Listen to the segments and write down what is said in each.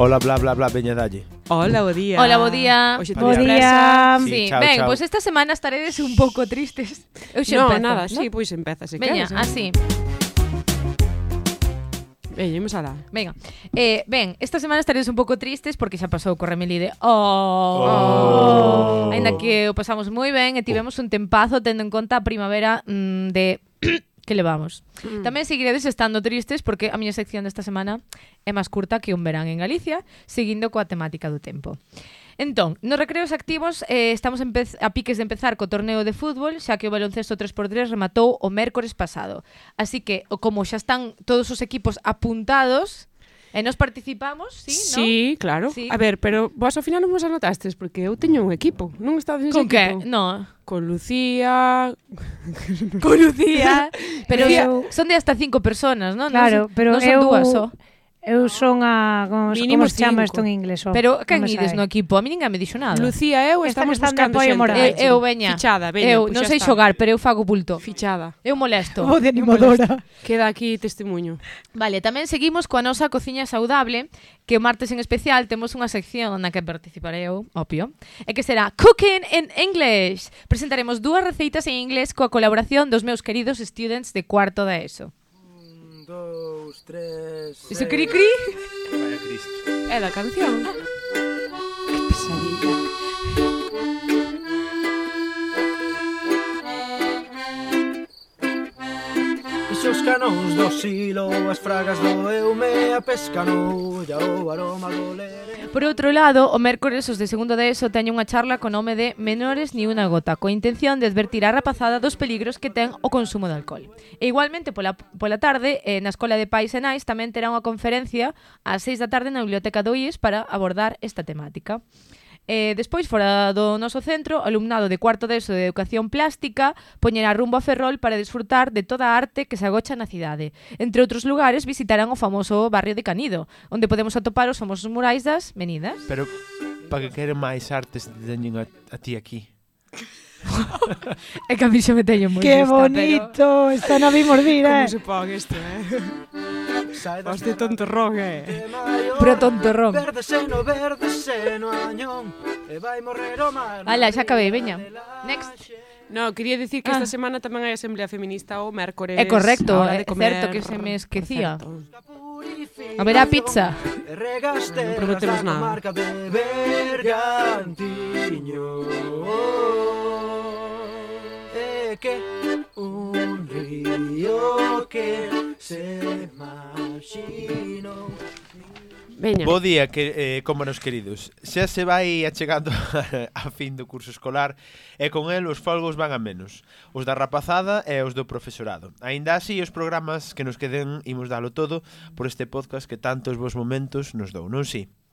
Hola, bla, bla, bla, veña dalle. Hola, bo día. Hola, bo día. Hoxe Bo día. Sí, Sí, chao, ben, chao. pois esta semana estaredes un pouco tristes. Eu xa No, empezo, nada, ¿no? sí, pois empeza, se Veña, queres. eh. así. Veña, imos alá. Venga. Eh, ben, esta semana estaredes un pouco tristes porque xa pasou co Remelide. Oh. Oh. Ainda que o pasamos moi ben e tivemos un tempazo tendo en conta a primavera mm, de que levamos. Mm. Tamén seguiredes estando tristes porque a miña sección desta semana é máis curta que un verán en Galicia, seguindo coa temática do tempo. Entón, nos recreos activos eh, estamos a piques de empezar co torneo de fútbol, xa que o baloncesto 3x3 rematou o mércores pasado. Así que, como xa están todos os equipos apuntados, E nos participamos, sí, sí claro. Sí. A ver, pero vos ao final non vos anotastes porque eu teño un equipo, non estaba nese Con equipo. que? No. Con Lucía... Con Lucía. pero Lucía. Eu... son de hasta cinco personas, non? Claro, pero non son eu... dúas só. Eu son a... Como, como se chama isto en inglés? Oh, Pero quen ides no equipo? A mí ninguén me dixo nada. Lucía, eu estamos buscando apoio moral. Eu, eu veña. Fichada, veña. Eu pois non sei xogar, pero eu fago bulto. Fichada. Eu molesto. Vou de animadora. Queda aquí testemunho. Vale, tamén seguimos coa nosa cociña saudable, que o martes en especial temos unha sección na que participaré eu, opio, e que será Cooking in English. Presentaremos dúas receitas en inglés coa colaboración dos meus queridos students de cuarto da ESO dos, tres... Iso cri cri? Vaya Cristo. É da canción. Que pesadilla. canóns do silo, as fragas do eume, a pesca no olla, o aroma do lere... Por outro lado, o mércores os de segundo de ESO teñen unha charla co nome de Menores ni unha gota, coa intención de advertir a rapazada dos peligros que ten o consumo de alcohol. E igualmente, pola, pola tarde, eh, na Escola de Pais e Nais tamén terá unha conferencia ás 6 da tarde na Biblioteca do IES para abordar esta temática. Eh, despois, fora do noso centro, alumnado de cuarto deso de Educación Plástica poñerá rumbo a Ferrol para desfrutar de toda a arte que se agocha na cidade. Entre outros lugares, visitarán o famoso barrio de Canido, onde podemos atopar os famosos murais das menidas. Pero para que queren máis artes teñen a, a ti aquí? é que a mí xa me teño moi Que lista, bonito, pero... está na vimordira. Como eh. se pon isto, eh? Os de tontorrón, eh. Pero tontorrón. Verde seno, verde seno, añón. E vai morrer o mar. Ala, xa acabei, veña. Next. No, quería dicir que ah. esta semana tamén hai Asamblea Feminista o mércores. É correcto, é certo que se me esquecía. A ver a pizza. Non prometemos nada. Marca de bergantiño. E que que se imaginou Veña. Bo día, que, eh, como nos queridos. Xa se vai achegando a fin do curso escolar e con el os folgos van a menos. Os da rapazada e os do profesorado. Aínda así, os programas que nos queden imos dalo todo por este podcast que tantos vos momentos nos dou, non si? Sí?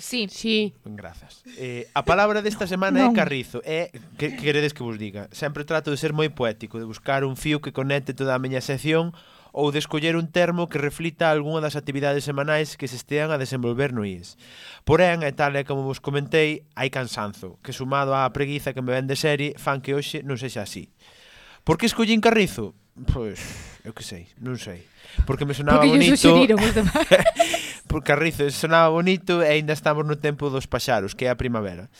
Sí. sí. Grazas. Eh, a palabra desta semana non. é carrizo. É, que, que queredes que vos diga? Sempre trato de ser moi poético, de buscar un fío que conecte toda a miña sección ou de escoller un termo que reflita algunha das actividades semanais que se estean a desenvolver no IES. Porén, e tal e como vos comentei, hai cansanzo, que sumado á preguiza que me ven de serie, fan que hoxe non sexa así. Por que escollín Carrizo? Pois, eu que sei, non sei. Porque me sonaba Porque bonito. Porque por Carrizo sonaba bonito e aínda estamos no tempo dos paxaros, que é a primavera.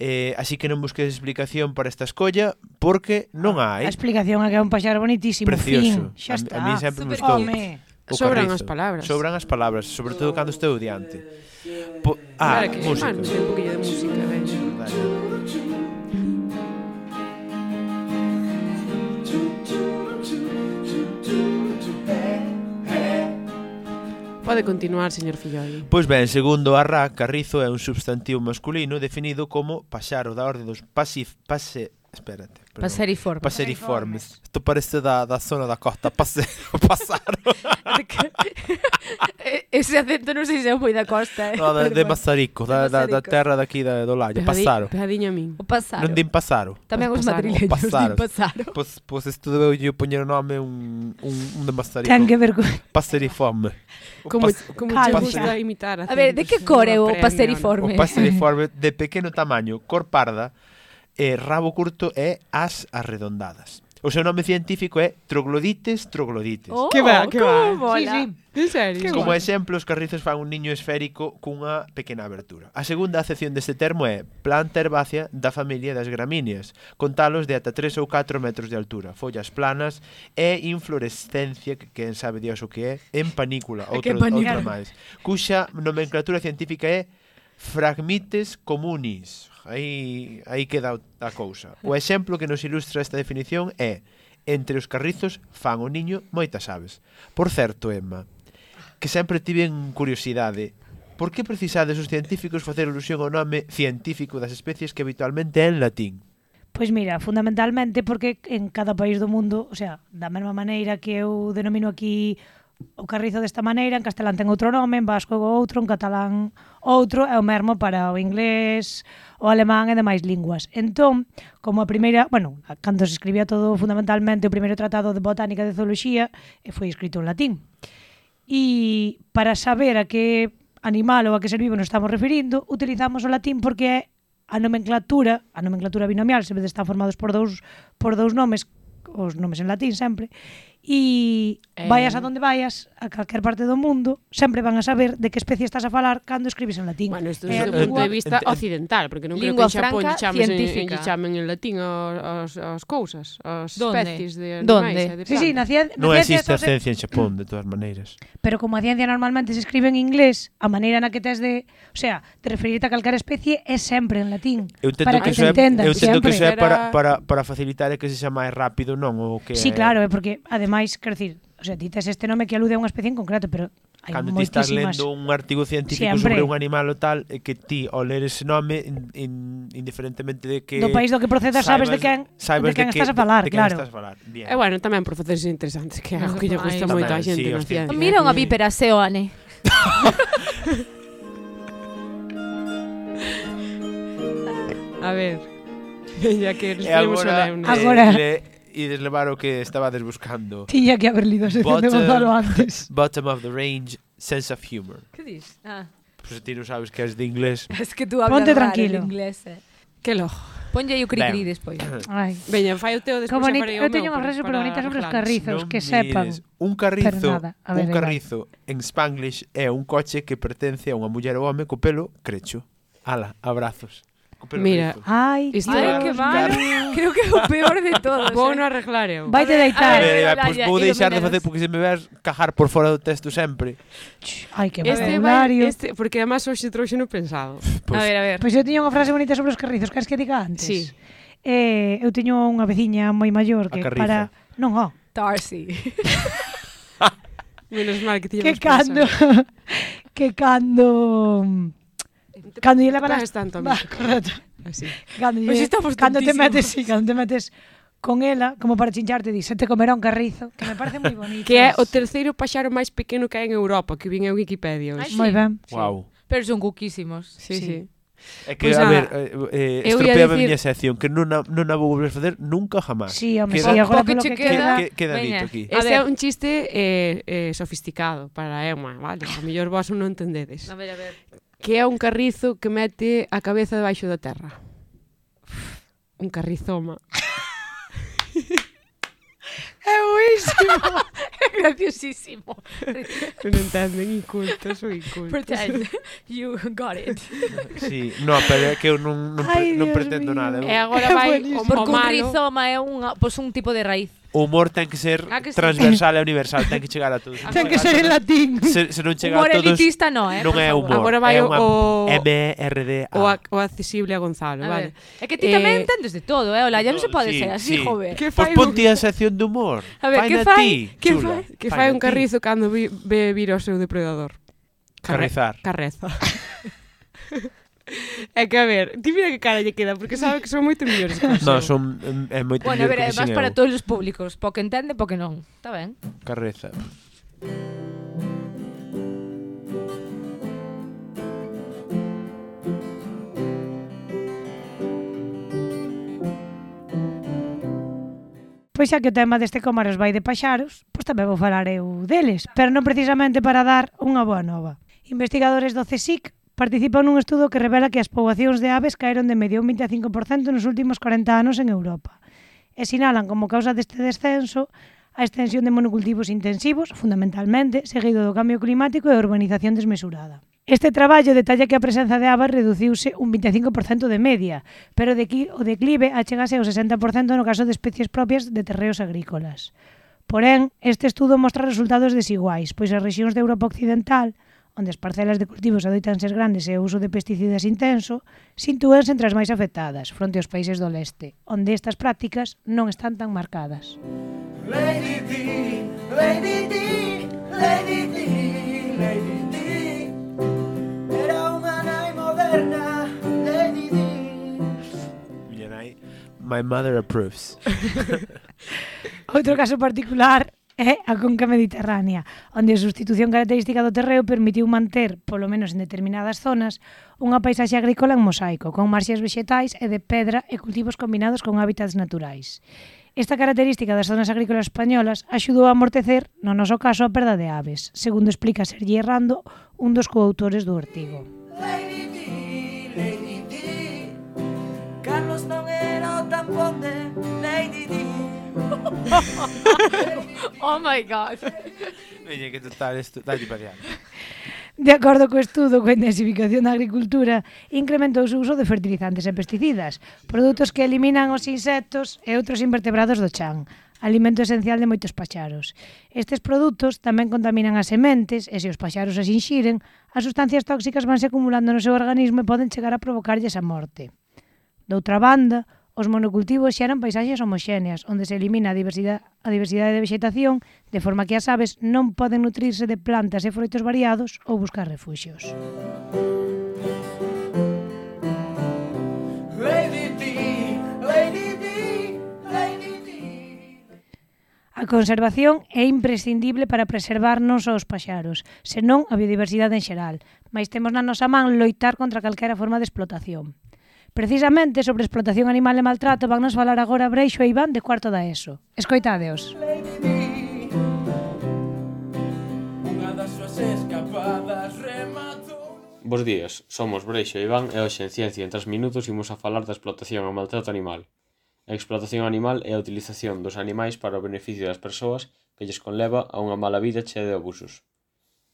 Eh, así que non busques explicación para esta escolla porque non hai. A explicación é que é un paxaro bonitísimo, Precioso. fin, xa está. A, a mí sempre me gustou. Home. O Sobran carrizo. as palabras. Sobran as palabras, sobre todo cando estou diante. Po ah, claro que música. Man, un poquillo de música, ben. Vale. Pode continuar, señor Filloli. Pois ben, segundo a RA, carrizo é un substantivo masculino definido como paxaro da orde dos pasif, pase, espérate, perdón. Paseriforme. Paseriformes. Isto parece da, da zona da costa, pase, pasaro. Ese acento non sei se é moi da costa, eh. No, de, de Mazarico, da, da, da terra daqui da, do Lalle, Pasaro. Pejadiño a min. O Pasaro. Non din Pasaro. Tamén os madrileños din Pasaro. Pois pues, isto debeu yo poñer o nome un, un, un de Mazarico. Ten que ver con... Paseriforme. Como, pas, como te gusta imitar. A ver, de que cor é o pasteriforme? O pasteriforme de pequeno tamaño, cor parda, eh, rabo curto e as arredondadas. O seu nome científico é troglodites troglodites. Oh, que va, que va. Sí, sí. En serio. Como bueno. exemplo, os carrizos fan un niño esférico cunha pequena abertura. A segunda acepción deste termo é planta herbácea da familia das gramíneas, con talos de ata 3 ou 4 metros de altura, follas planas e inflorescencia, que quen sabe Dios o que é, en panícula, outro, outra máis, cuxa nomenclatura científica é fragmites comunis. Aí, aí queda a cousa. O exemplo que nos ilustra esta definición é entre os carrizos fan o niño moitas aves. Por certo, Emma, que sempre tiven curiosidade, por que precisades os científicos facer alusión ao nome científico das especies que habitualmente é en latín? Pois mira, fundamentalmente porque en cada país do mundo, o sea, da mesma maneira que eu denomino aquí o carrizo desta maneira, en castelán ten outro nome, en vasco outro, en catalán outro, é o mesmo para o inglés, o alemán e demais linguas. Entón, como a primeira, bueno, cando se escribía todo fundamentalmente o primeiro tratado de botánica e de zooloxía, foi escrito en latín. E para saber a que animal ou a que ser vivo nos estamos referindo, utilizamos o latín porque é a nomenclatura, a nomenclatura binomial, se vede están formados por dous por dous nomes, os nomes en latín sempre, e eh... vayas a donde vayas, a calquer parte do mundo, sempre van a saber de que especie estás a falar cando escribes en latín. Bueno, isto eh, é un punto de vista ent, porque non creo que en Xapón chamen en, en, chamen en latín as, as cousas, as especies de animais. Donde? Eh, sí, sí, na ciencia... Non existe a ciencia en Xapón, de todas maneiras. Pero como a ciencia normalmente se escribe en inglés, a maneira na que tes de... O sea, te referirte a calquera especie é sempre en latín. Eu para que, que se entendan. Eu tento que iso é para, para, para facilitar que se xa máis rápido, non? O que sí, claro, é porque, además, ademais, quero dicir, o sea, ti tes este nome que alude a unha especie en concreto, pero hai Cando ti estás lendo un artigo científico Siempre. sobre un animal o tal, eh, que ti ao ler ese nome, in, in, indiferentemente de que... Do país do que procedas sabes de quen, saibas de quen estás a falar, de, de claro. Estás a falar. Bien. E eh, bueno, tamén profesores interesantes, que é algo que lle gusta moito a xente. Sí, hostia, Mira unha vípera seoane. a ver, ya que nos e agora, eh, agora. Le, ides levar o que estabades buscando. Tiña que haber lido a sección de Gonzalo antes. Bottom of the range, sense of humor. Que dis? Ah. Pois pues, ti non sabes que és de inglés. Es que tú hablas Ponte tranquilo. En inglés, eh. Que lojo. Ponlle o cri-cri despois. Ai. Veña, fai o teo despois Como ni, Eu teño unha frase super bonita sobre os carrizos, non que sepan. Un carrizo, nada. A ver, un carrizo en Spanglish é un coche que pertence a unha muller ou home co pelo crecho. Ala, abrazos pelo Mira, ai, isto ai que mal. Creo que é o peor de todos. Vou eh? no arreglar eu. Vai te deitar. Pois vou deixar de facer porque se me ves cajar por fora do texto sempre. Ai, que este vai, este, porque además hoxe trouxe no pensado. Pues, a ver, a ver. Pois pues eu tiña unha frase bonita sobre os carrizos, queres que diga antes? Sí. Eh, eu teño unha veciña moi maior que para non, ó. Oh. Darcy. Menos mal que tiña Que cando que cando cando lle levarás tanto a mí. Va, correcto. Ah, Así. Cando, lle, pues estamos cando te metes, sí, cando te metes con ela, como para chincharte, di, se te comerá un carrizo, que me parece moi bonito. que é o terceiro paxaro máis pequeno que hai en Europa, que vin en Wikipedia. Ah. Moi ben. Sí. Wow. Pero son cuquísimos. Sí, sí. sí. É que, pues a, a ver, eh, eh, estropeaba a miña sección Que non a, non a vou volver a facer nunca jamás sí, home, queda, sí, agora que, que queda, que, queda veña, dito aquí Este é un chiste eh, eh, sofisticado para Emma, vale? A mellor vos non entendedes A ver, a ver que é un carrizo que mete a cabeza debaixo da terra. Un carrizoma. É buísimo. é graciosísimo. Non entenden incultos ou incultos. Pretend you got it. Sí, no, pero é que eu non, non, Ai, non Dios pretendo mío. nada. E agora vai o, o malo. Porque un rizoma é un, pois, pues, un tipo de raíz o humor ten que ser ah, que sí. transversal e universal, ten que chegar a todos. ten que ser en latín. Se, se non chega humor a todos, elitista non, eh, non é humor. Agora vai é unha o... MRDA. O, a, o accesible a Gonzalo, a vale. Ver. É que ti eh... tamén entendes de todo, eh? Ola, ya non se pode sí, ser así, sí. joven. Que pois fai pois ponte a sección de humor. A ver, que fai, que fai, que fai un carrizo cando ve vir o seu depredador. Carre... Carrizar. Carreza. É que, a ver, ti mira que cara lle queda, porque sabe que son moito mellores que Non, son mm, é moito Bueno, a ver, é para todos os públicos, po que entende, po que non. Está ben? Carreza. Pois xa que o tema deste cómaros vai de paxaros, pois tamén vou falar eu deles, pero non precisamente para dar unha boa nova. Investigadores do CSIC participa nun estudo que revela que as poboacións de aves caeron de medio un 25% nos últimos 40 anos en Europa e sinalan como causa deste descenso a extensión de monocultivos intensivos, fundamentalmente, seguido do cambio climático e a urbanización desmesurada. Este traballo detalla que a presenza de aves reduciuse un 25% de media, pero de que o declive achegase ao 60% no caso de especies propias de terreos agrícolas. Porén, este estudo mostra resultados desiguais, pois as rexións de Europa Occidental onde as parcelas de cultivos adoitan ser grandes e o uso de pesticidas intenso, sintúense entre as máis afectadas, fronte aos países do leste, onde estas prácticas non están tan marcadas. Lady D, Lady D, Lady D, Lady D Era unha nai moderna, Lady D Miña nai, my mother approves. Outro caso particular é a conca mediterránea, onde a substitución característica do terreo permitiu manter, polo menos en determinadas zonas, unha paisaxe agrícola en mosaico, con marxes vexetais e de pedra e cultivos combinados con hábitats naturais. Esta característica das zonas agrícolas españolas axudou a amortecer, no noso caso, a perda de aves, segundo explica Sergi Errando, un dos coautores do artigo. Lady D, Lady D, Carlos non era o tampón de oh my god. Veña que total isto, dalle para diante. De acordo co estudo coa intensificación da agricultura, incrementouse o uso de fertilizantes e pesticidas, produtos que eliminan os insectos e outros invertebrados do chan, alimento esencial de moitos paxaros. Estes produtos tamén contaminan as sementes e se os paxaros as inxiren, as sustancias tóxicas vanse acumulando no seu organismo e poden chegar a provocarlles a morte. Doutra banda, Os monocultivos xeran paisaxes homoxéneas, onde se elimina a diversidade, a diversidade de vegetación, de forma que as aves non poden nutrirse de plantas e froitos variados ou buscar refugios. Lady D, Lady D, Lady D. A conservación é imprescindible para preservarnos aos paxaros, senón a biodiversidade en xeral, mas temos na nosa man loitar contra calquera forma de explotación. Precisamente sobre explotación animal e maltrato van nos falar agora Breixo e Iván de Cuarto da ESO. Escoitadeos. Unha das súas escapadas rematou Bos días, somos Breixo e Iván e hoxe en Ciencia en 3 minutos imos a falar da explotación e maltrato animal. A explotación animal é a utilización dos animais para o beneficio das persoas que lles conleva a unha mala vida chea de abusos.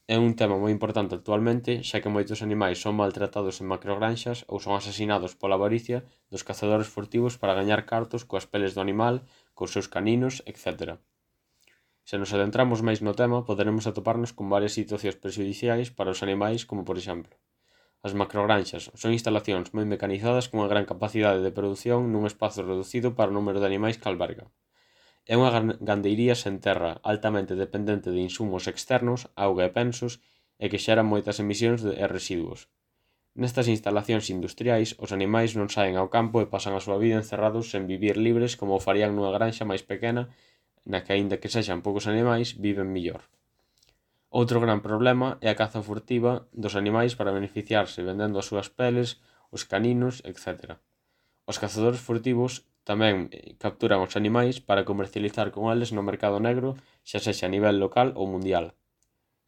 É un tema moi importante actualmente xa que moitos animais son maltratados en macrogranxas ou son asasinados pola avaricia dos cazadores furtivos para gañar cartos coas peles do animal, cos seus caninos etcétera. Se nos adentramos máis no tema poderemos atoparnos con varias situacións prexudiciais para os animais como por exemplo As macrogranxas son instalacións moi mecanizadas cunha gran capacidade de produción nun espazo reducido para o número de animais que alberga. É unha gandeiría sen terra altamente dependente de insumos externos, auga e pensos e que xera moitas emisións e residuos. Nestas instalacións industriais, os animais non saen ao campo e pasan a súa vida encerrados sen vivir libres como o farían nunha granxa máis pequena na que aínda que sexan poucos animais, viven mellor. Outro gran problema é a caza furtiva dos animais para beneficiarse vendendo as súas peles, os caninos, etc. Os cazadores furtivos Tamén eh, capturan os animais para comercializar con eles no mercado negro xa sexa a nivel local ou mundial.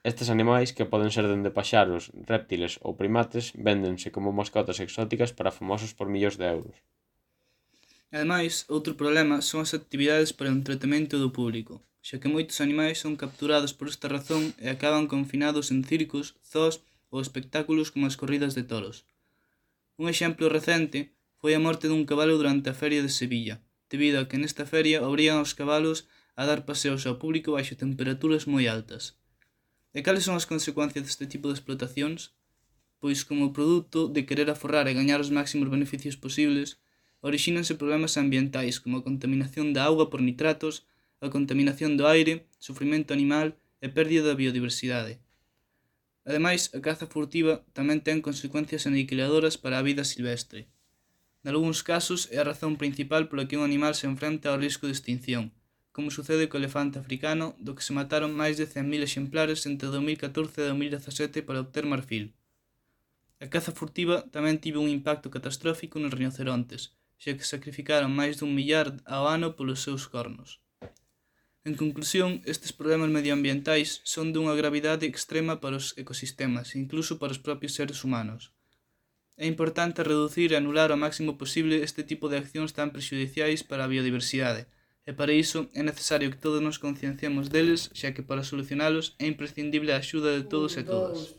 Estes animais, que poden ser dende paxaros, réptiles ou primates, véndense como mascotas exóticas para famosos por millóns de euros. Ademais, outro problema son as actividades para o entretemento do público, xa que moitos animais son capturados por esta razón e acaban confinados en circos, zoos ou espectáculos como as corridas de toros. Un exemplo recente foi a morte dun cabalo durante a feria de Sevilla, debido a que nesta feria abrían os cabalos a dar paseos ao público baixo temperaturas moi altas. E cales son as consecuencias deste tipo de explotacións? Pois como produto de querer aforrar e gañar os máximos beneficios posibles, orixínanse problemas ambientais como a contaminación da auga por nitratos, a contaminación do aire, sufrimento animal e pérdida da biodiversidade. Ademais, a caza furtiva tamén ten consecuencias aniquiladoras para a vida silvestre. Nalgúns casos é a razón principal pola que un animal se enfrenta ao risco de extinción, como sucede co elefante africano, do que se mataron máis de 100.000 exemplares entre 2014 e 2017 para obter marfil. A caza furtiva tamén tivo un impacto catastrófico nos rinocerontes, xa que sacrificaron máis dun millar ao ano polos seus cornos. En conclusión, estes problemas medioambientais son dunha gravidade extrema para os ecosistemas, incluso para os propios seres humanos. É importante reducir e anular ao máximo posible este tipo de accións tan prexudiciais para a biodiversidade, e para iso é necesario que todos nos concienciemos deles, xa que para solucionalos é imprescindible a axuda de todos e todas.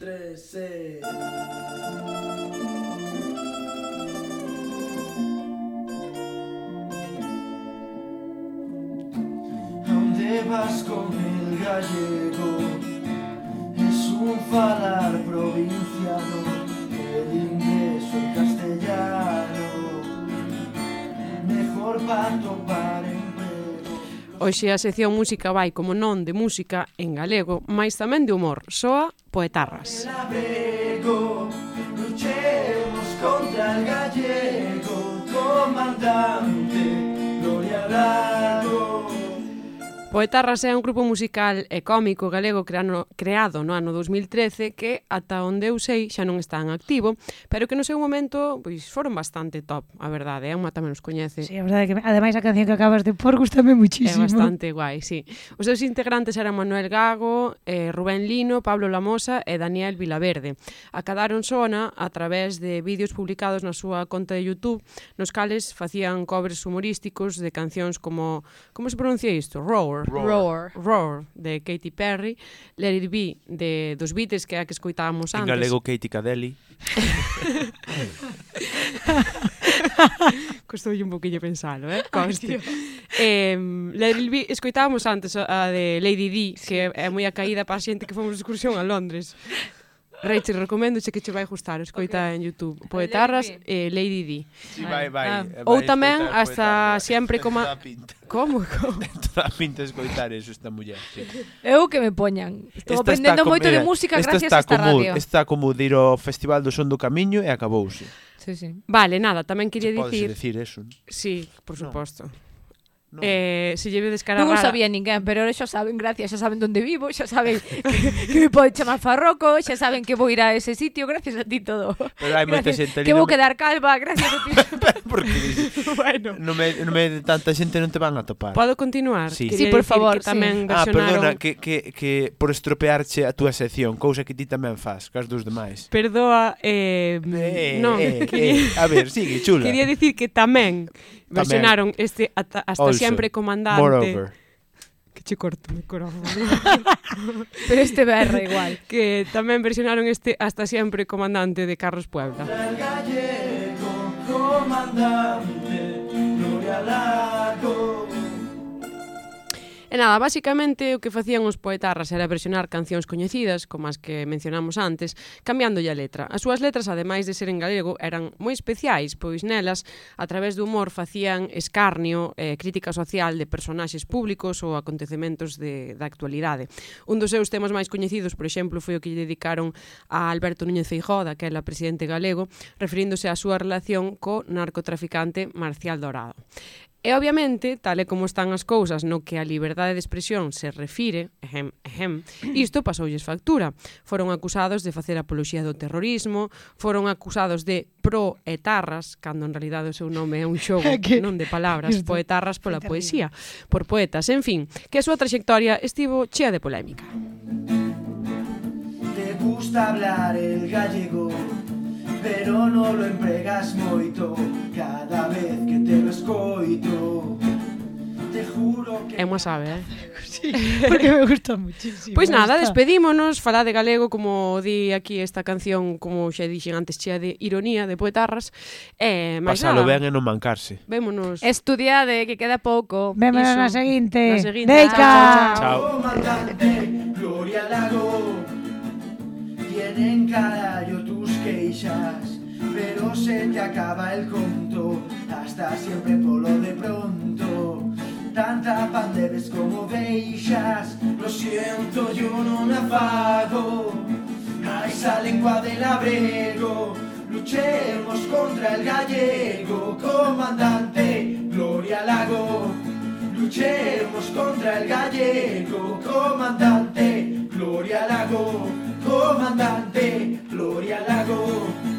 Onde vas con el gallego? Es un falar provinciano Hoxe a sección música vai como non de música en galego, mais tamén de humor, soa poetarras. Navego, luchemos contra el gallego, comandante, gloria a Poetarras é un grupo musical e cómico galego creano, creado no ano 2013 que, ata onde eu sei, xa non está en activo, pero que no seu momento pois foron bastante top, a verdade, é unha tamén os coñece. Sí, a verdade que ademais a canción que acabas de por gustame muchísimo. É bastante guai, sí. Os seus integrantes eran Manuel Gago, eh, Rubén Lino, Pablo Lamosa e Daniel Vilaverde. Acadaron sona a través de vídeos publicados na súa conta de YouTube, nos cales facían covers humorísticos de cancións como como se pronuncia isto? Roar Roar. Roar. Roar, de Katy Perry. Let It Be, de, dos Beatles, que é a que escoitábamos antes. En galego, Katy Cadeli. Costoulle un poquillo pensalo, eh? Conste. Ay, eh, Let It Be, escoitábamos antes a de Lady Di, sí. que é moi a caída para a xente que fomos de excursión a Londres. Rachel, recomendoche que che vai gustar, escoita okay. en YouTube. Poetarras e eh, Lady D. Sí, vai, vai. Ah. vai Ou tamén hasta sempre como Como? Toda pinta escoitar eso esta muller. Sí. Eu que me poñan. Estou aprendendo moito de música esta gracias a esta como, radio. está como dir o Festival do Son do Camiño e acabouse. Sí, sí. Vale, nada, tamén quería dicir... Podes dicir eso, non? Sí, por suposto. No. No. Eh, se lleve descarada. Non o sabía ninguén, pero ahora xa saben, gracias, xa saben onde vivo, xa saben que, que me pode chamar Farroco, xa saben que vou ir a ese sitio, gracias a ti todo. Pero hai moita xente Que vou quedar calva, gracias a ti. Porque bueno. non me, no me tanta xente non te van a topar. Podo continuar? Sí, sí por favor, que tamén sí. Ah, versionaron... Ah, perdona, que, que, que por estropearche a túa sección, cousa que ti tamén fas, cas dos demais. Perdoa, eh, eh non. Eh, eh, a ver, sigue, chula. Quería dicir que tamén Versionaron este ata, hasta also, siempre comandante. Moreover. Que che corto o micrófono. Pero este berra igual. Que tamén versionaron este hasta siempre comandante de Carlos Puebla. El gallego comandante, Gloria Lago. E nada, basicamente o que facían os poetarras era versionar cancións coñecidas, como as que mencionamos antes, cambiándolle a letra. As súas letras, ademais de ser en galego, eran moi especiais, pois nelas, a través do humor, facían escarnio, eh, crítica social de personaxes públicos ou acontecementos de, da actualidade. Un dos seus temas máis coñecidos, por exemplo, foi o que lle dedicaron a Alberto Núñez Feijó, daquela presidente galego, referíndose á súa relación co narcotraficante Marcial Dorado. E obviamente, tal e como están as cousas no que a liberdade de expresión se refire, ehem, ehem, isto pasoulles factura. Foron acusados de facer apoloxía do terrorismo, foron acusados de proetarras, cando en realidad o seu nome é un xogo que... non de palabras, poetarras pola poesía, por poetas, en fin, que a súa trayectoria estivo chea de polémica. Te gusta hablar el gallego pero no lo empregas moito cada vez que te lo escoito te juro que... É unha sabe, eh? sí, porque me gusta muchísimo. Pois pues nada, despedímonos, falá de galego como di aquí esta canción, como xa dixen antes, chea de ironía, de poetarras. Eh, máis Pasalo nada, ben e non mancarse. Vémonos. Estudiade, que queda pouco. Vémonos na seguinte. Na seguinte. Deica. Chao. chao, chao. chao. Pero se te acaba el conto Hasta siempre polo de pronto. Tanta pan debes como deixas Lo siento, yo non afago Mais a lengua del abrego Luchemos contra el gallego. Comandante Gloria Lago Luchemos contra el gallego, comandante, Gloria Lago, comandante, Gloria Lago.